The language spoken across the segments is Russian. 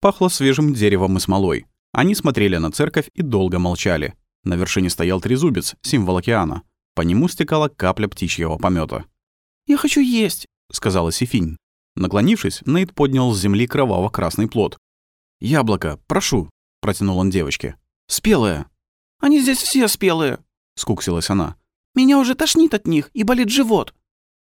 Пахло свежим деревом и смолой. Они смотрели на церковь и долго молчали. На вершине стоял трезубец, символ океана. По нему стекала капля птичьего помета. «Я хочу есть», — сказала Сифинь. Наклонившись, Нейт поднял с земли кроваво-красный плод. «Яблоко, прошу», — протянул он девочке. «Спелое». «Они здесь все спелые», — скуксилась она. «Меня уже тошнит от них и болит живот».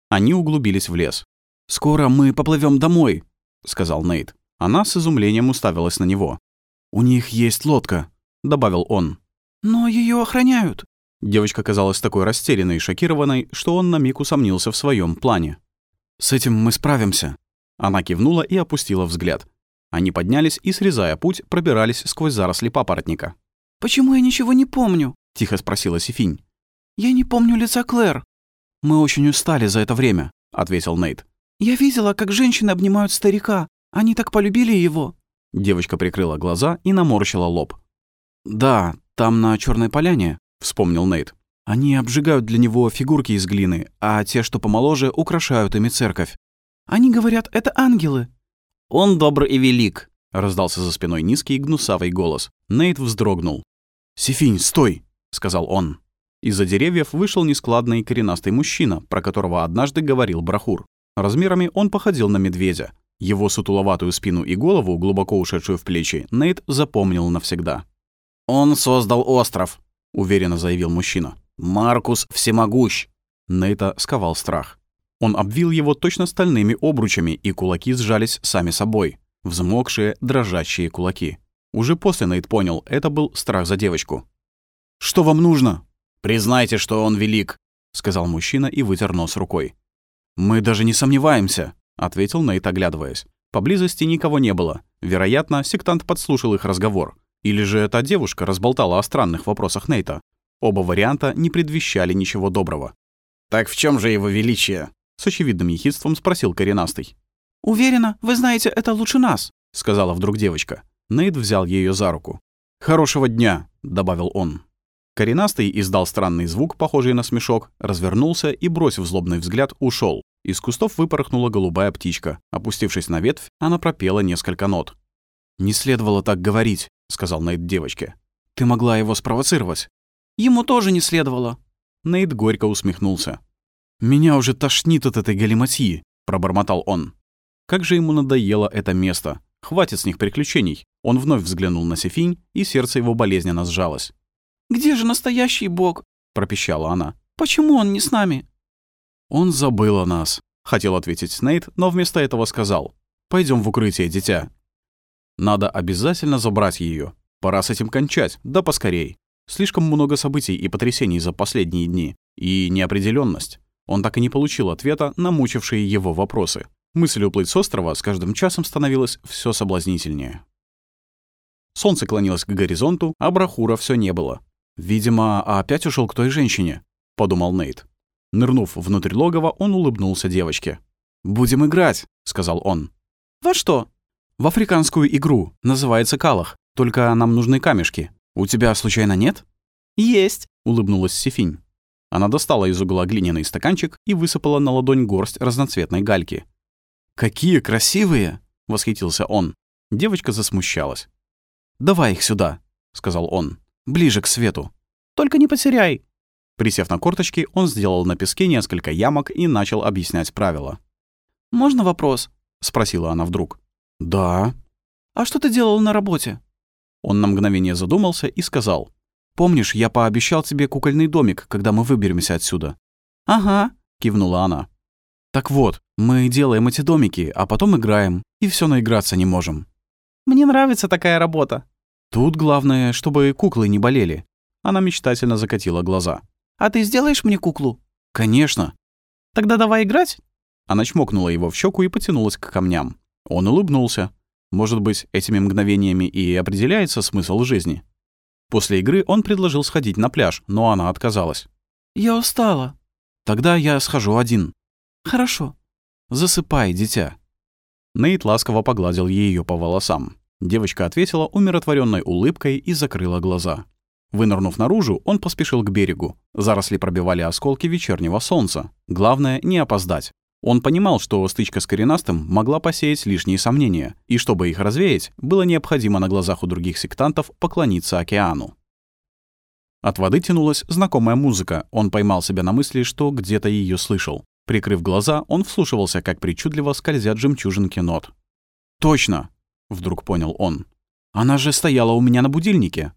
Они углубились в лес. «Скоро мы поплывем домой», — сказал Нейт. Она с изумлением уставилась на него. «У них есть лодка», — добавил он. «Но ее охраняют». Девочка казалась такой растерянной и шокированной, что он на миг усомнился в своем плане. «С этим мы справимся». Она кивнула и опустила взгляд. Они поднялись и, срезая путь, пробирались сквозь заросли папоротника. «Почему я ничего не помню?» — тихо спросила Сифинь. «Я не помню лица Клэр». «Мы очень устали за это время», — ответил Нейт. «Я видела, как женщины обнимают старика. Они так полюбили его». Девочка прикрыла глаза и наморщила лоб. «Да, там на черной поляне», — вспомнил Нейт. «Они обжигают для него фигурки из глины, а те, что помоложе, украшают ими церковь». «Они говорят, это ангелы». «Он добр и велик», — раздался за спиной низкий и гнусавый голос. Нейт вздрогнул. «Сифинь, стой!» — сказал он. Из-за деревьев вышел нескладный коренастый мужчина, про которого однажды говорил Брахур. Размерами он походил на медведя. Его сутуловатую спину и голову, глубоко ушедшую в плечи, Нейт запомнил навсегда. «Он создал остров», — уверенно заявил мужчина. «Маркус всемогущ!» Нейта сковал страх. Он обвил его точно стальными обручами, и кулаки сжались сами собой. Взмокшие, дрожащие кулаки. Уже после Нейт понял, это был страх за девочку. «Что вам нужно?» «Признайте, что он велик», — сказал мужчина и вытер нос рукой. «Мы даже не сомневаемся», — ответил Нейт, оглядываясь. Поблизости никого не было. Вероятно, сектант подслушал их разговор. Или же эта девушка разболтала о странных вопросах Нейта. Оба варианта не предвещали ничего доброго. «Так в чем же его величие?» — с очевидным ехидством спросил коренастый. «Уверена, вы знаете это лучше нас», — сказала вдруг девочка. Нейт взял ее за руку. «Хорошего дня», — добавил он. Коренастый издал странный звук, похожий на смешок, развернулся и, бросив злобный взгляд, ушел. Из кустов выпорхнула голубая птичка. Опустившись на ветвь, она пропела несколько нот. «Не следовало так говорить», — сказал Нейт девочке. «Ты могла его спровоцировать». «Ему тоже не следовало». Нейт горько усмехнулся. «Меня уже тошнит от этой галиматьи», — пробормотал он. Как же ему надоело это место. Хватит с них приключений. Он вновь взглянул на Сефинь, и сердце его болезненно сжалось. «Где же настоящий бог?» — пропищала она. «Почему он не с нами?» «Он забыл о нас», — хотел ответить Снейд, но вместо этого сказал. Пойдем в укрытие, дитя». Надо обязательно забрать ее. Пора с этим кончать, да поскорей. Слишком много событий и потрясений за последние дни. И неопределенность. Он так и не получил ответа на мучившие его вопросы. Мысль уплыть с острова с каждым часом становилась все соблазнительнее. Солнце клонилось к горизонту, а Брахура все не было. «Видимо, опять ушел к той женщине», — подумал Нейт. Нырнув внутрь логова, он улыбнулся девочке. «Будем играть», — сказал он. «Во что?» «В африканскую игру. Называется Калах. Только нам нужны камешки. У тебя случайно нет?» «Есть», — улыбнулась Сефинь. Она достала из угла глиняный стаканчик и высыпала на ладонь горсть разноцветной гальки. «Какие красивые!» — восхитился он. Девочка засмущалась. «Давай их сюда», — сказал он. Ближе к свету. Только не потеряй. Присев на корточки, он сделал на песке несколько ямок и начал объяснять правила. «Можно вопрос?» — спросила она вдруг. «Да». «А что ты делал на работе?» Он на мгновение задумался и сказал. «Помнишь, я пообещал тебе кукольный домик, когда мы выберемся отсюда?» «Ага», — кивнула она. «Так вот, мы делаем эти домики, а потом играем, и все наиграться не можем». «Мне нравится такая работа», Тут главное, чтобы куклы не болели. Она мечтательно закатила глаза. «А ты сделаешь мне куклу?» «Конечно». «Тогда давай играть?» Она чмокнула его в щеку и потянулась к камням. Он улыбнулся. Может быть, этими мгновениями и определяется смысл жизни. После игры он предложил сходить на пляж, но она отказалась. «Я устала». «Тогда я схожу один». «Хорошо». «Засыпай, дитя». Нейт ласково погладил ее по волосам. Девочка ответила умиротворенной улыбкой и закрыла глаза. Вынырнув наружу, он поспешил к берегу. Заросли пробивали осколки вечернего солнца. Главное — не опоздать. Он понимал, что стычка с коренастым могла посеять лишние сомнения, и чтобы их развеять, было необходимо на глазах у других сектантов поклониться океану. От воды тянулась знакомая музыка, он поймал себя на мысли, что где-то ее слышал. Прикрыв глаза, он вслушивался, как причудливо скользят жемчужинки нот. «Точно!» — вдруг понял он. «Она же стояла у меня на будильнике!»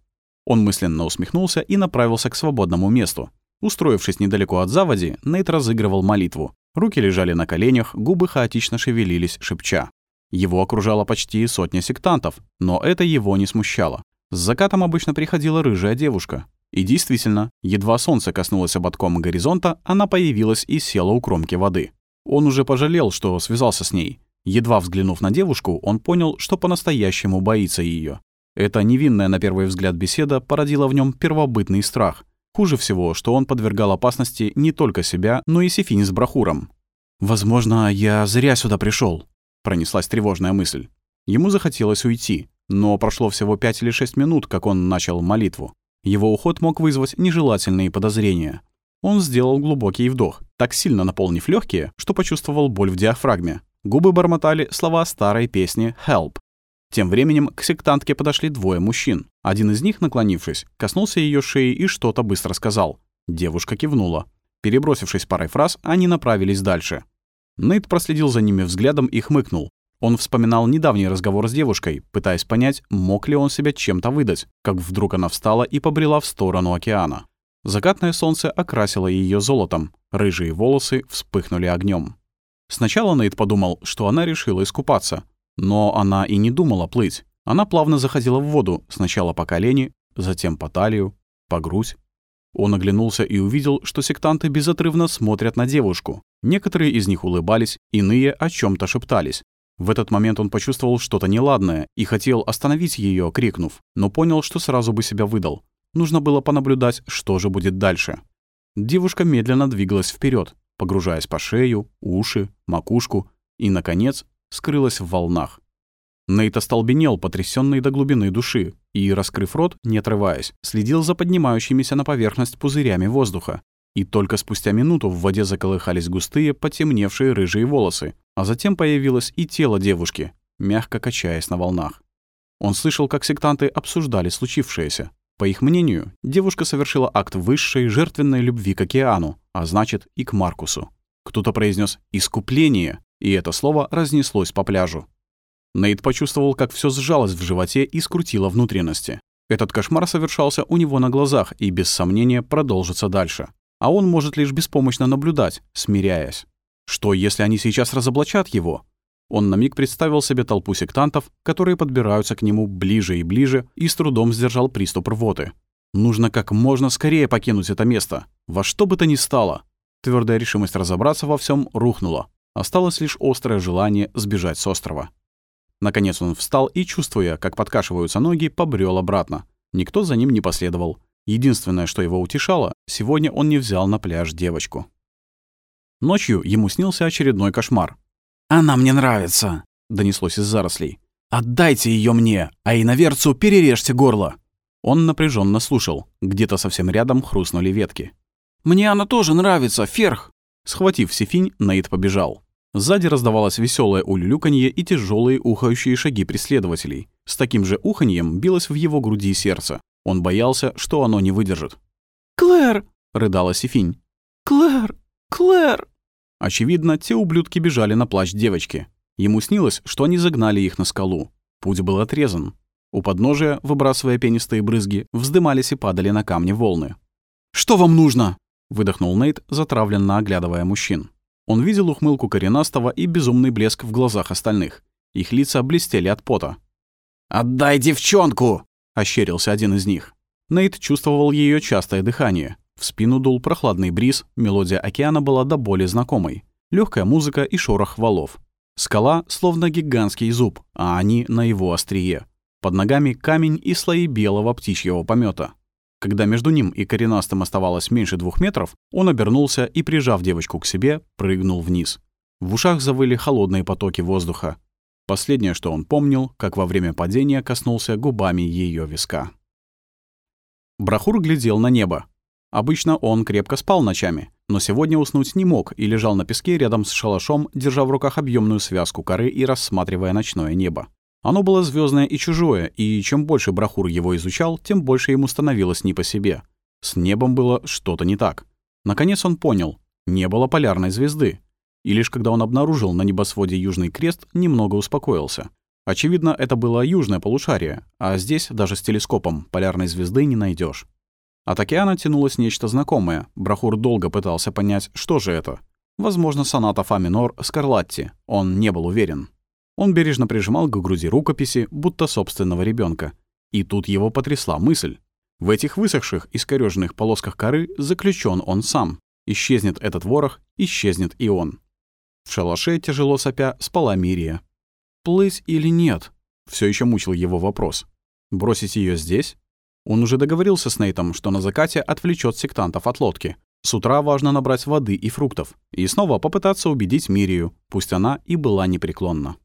Он мысленно усмехнулся и направился к свободному месту. Устроившись недалеко от заводи, Нейт разыгрывал молитву. Руки лежали на коленях, губы хаотично шевелились, шепча. Его окружала почти сотня сектантов, но это его не смущало. С закатом обычно приходила рыжая девушка. И действительно, едва солнце коснулось ободком горизонта, она появилась и села у кромки воды. Он уже пожалел, что связался с ней. Едва взглянув на девушку, он понял, что по-настоящему боится ее. Эта невинная на первый взгляд беседа породила в нем первобытный страх. Хуже всего, что он подвергал опасности не только себя, но и Сефинь с Брахуром. «Возможно, я зря сюда пришел, пронеслась тревожная мысль. Ему захотелось уйти, но прошло всего пять или шесть минут, как он начал молитву. Его уход мог вызвать нежелательные подозрения. Он сделал глубокий вдох, так сильно наполнив легкие, что почувствовал боль в диафрагме. Губы бормотали слова старой песни «Help», тем временем к сектантке подошли двое мужчин. Один из них, наклонившись, коснулся ее шеи и что-то быстро сказал. Девушка кивнула. Перебросившись парой фраз, они направились дальше. Нейт проследил за ними взглядом и хмыкнул. Он вспоминал недавний разговор с девушкой, пытаясь понять, мог ли он себя чем-то выдать, как вдруг она встала и побрела в сторону океана. Закатное солнце окрасило ее золотом, рыжие волосы вспыхнули огнем. Сначала Нейт подумал, что она решила искупаться, но она и не думала плыть. Она плавно заходила в воду, сначала по колени, затем по талию, по грудь. Он оглянулся и увидел, что сектанты безотрывно смотрят на девушку. Некоторые из них улыбались, иные о чем то шептались. В этот момент он почувствовал что-то неладное и хотел остановить ее, крикнув, но понял, что сразу бы себя выдал. Нужно было понаблюдать, что же будет дальше. Девушка медленно двигалась вперед, погружаясь по шею, уши, макушку и, наконец, скрылась в волнах. Нейт остолбенел, потрясённый до глубины души, и, раскрыв рот, не отрываясь, следил за поднимающимися на поверхность пузырями воздуха. И только спустя минуту в воде заколыхались густые, потемневшие рыжие волосы, а затем появилось и тело девушки, мягко качаясь на волнах. Он слышал, как сектанты обсуждали случившееся. По их мнению, девушка совершила акт высшей жертвенной любви к океану, а значит и к Маркусу. Кто-то произнес «искупление», и это слово разнеслось по пляжу. Нейт почувствовал, как все сжалось в животе и скрутило внутренности. Этот кошмар совершался у него на глазах и, без сомнения, продолжится дальше. А он может лишь беспомощно наблюдать, смиряясь. Что, если они сейчас разоблачат его? Он на миг представил себе толпу сектантов, которые подбираются к нему ближе и ближе, и с трудом сдержал приступ рвоты. Нужно как можно скорее покинуть это место, во что бы то ни стало. Твердая решимость разобраться во всем рухнула. Осталось лишь острое желание сбежать с острова. Наконец он встал и, чувствуя, как подкашиваются ноги, побрел обратно. Никто за ним не последовал. Единственное, что его утешало, сегодня он не взял на пляж девочку. Ночью ему снился очередной кошмар. «Она мне нравится», — донеслось из зарослей. «Отдайте ее мне, а иноверцу перережьте горло». Он напряженно слушал. Где-то совсем рядом хрустнули ветки. «Мне она тоже нравится, Ферх!» Схватив Сефинь, Наид побежал. Сзади раздавалось веселое улюлюканье и тяжелые ухающие шаги преследователей. С таким же уханьем билось в его груди сердце. Он боялся, что оно не выдержит. «Клэр!» — рыдала Сефинь. «Клэр! Клэр!» Очевидно, те ублюдки бежали на плащ девочки. Ему снилось, что они загнали их на скалу. Путь был отрезан. У подножия, выбрасывая пенистые брызги, вздымались и падали на камни волны. «Что вам нужно?» Выдохнул Нейт, затравленно оглядывая мужчин. Он видел ухмылку коренастого и безумный блеск в глазах остальных. Их лица блестели от пота. «Отдай девчонку!» — ощерился один из них. Нейт чувствовал ее частое дыхание. В спину дул прохладный бриз, мелодия океана была до боли знакомой. Легкая музыка и шорох валов. Скала словно гигантский зуб, а они на его острие. Под ногами камень и слои белого птичьего помета. Когда между ним и коренастым оставалось меньше двух метров, он обернулся и, прижав девочку к себе, прыгнул вниз. В ушах завыли холодные потоки воздуха. Последнее, что он помнил, как во время падения коснулся губами ее виска. Брахур глядел на небо. Обычно он крепко спал ночами, но сегодня уснуть не мог и лежал на песке рядом с шалашом, держа в руках объемную связку коры и рассматривая ночное небо. Оно было звездное и чужое, и чем больше Брахур его изучал, тем больше ему становилось не по себе. С небом было что-то не так. Наконец он понял — не было полярной звезды. И лишь когда он обнаружил на небосводе Южный Крест, немного успокоился. Очевидно, это было южное полушарие, а здесь даже с телескопом полярной звезды не найдешь. От океана тянулось нечто знакомое. Брахур долго пытался понять, что же это. Возможно, соната фа минор Скарлатти. Он не был уверен. Он бережно прижимал к груди рукописи, будто собственного ребенка. И тут его потрясла мысль. В этих высохших, искорёженных полосках коры заключен он сам. Исчезнет этот ворох, исчезнет и он. В шалаше, тяжело сопя, спала Мирия. Плыть или нет? Все еще мучил его вопрос. Бросить ее здесь? Он уже договорился с Нейтом, что на закате отвлечет сектантов от лодки. С утра важно набрать воды и фруктов. И снова попытаться убедить Мирию, пусть она и была непреклонна.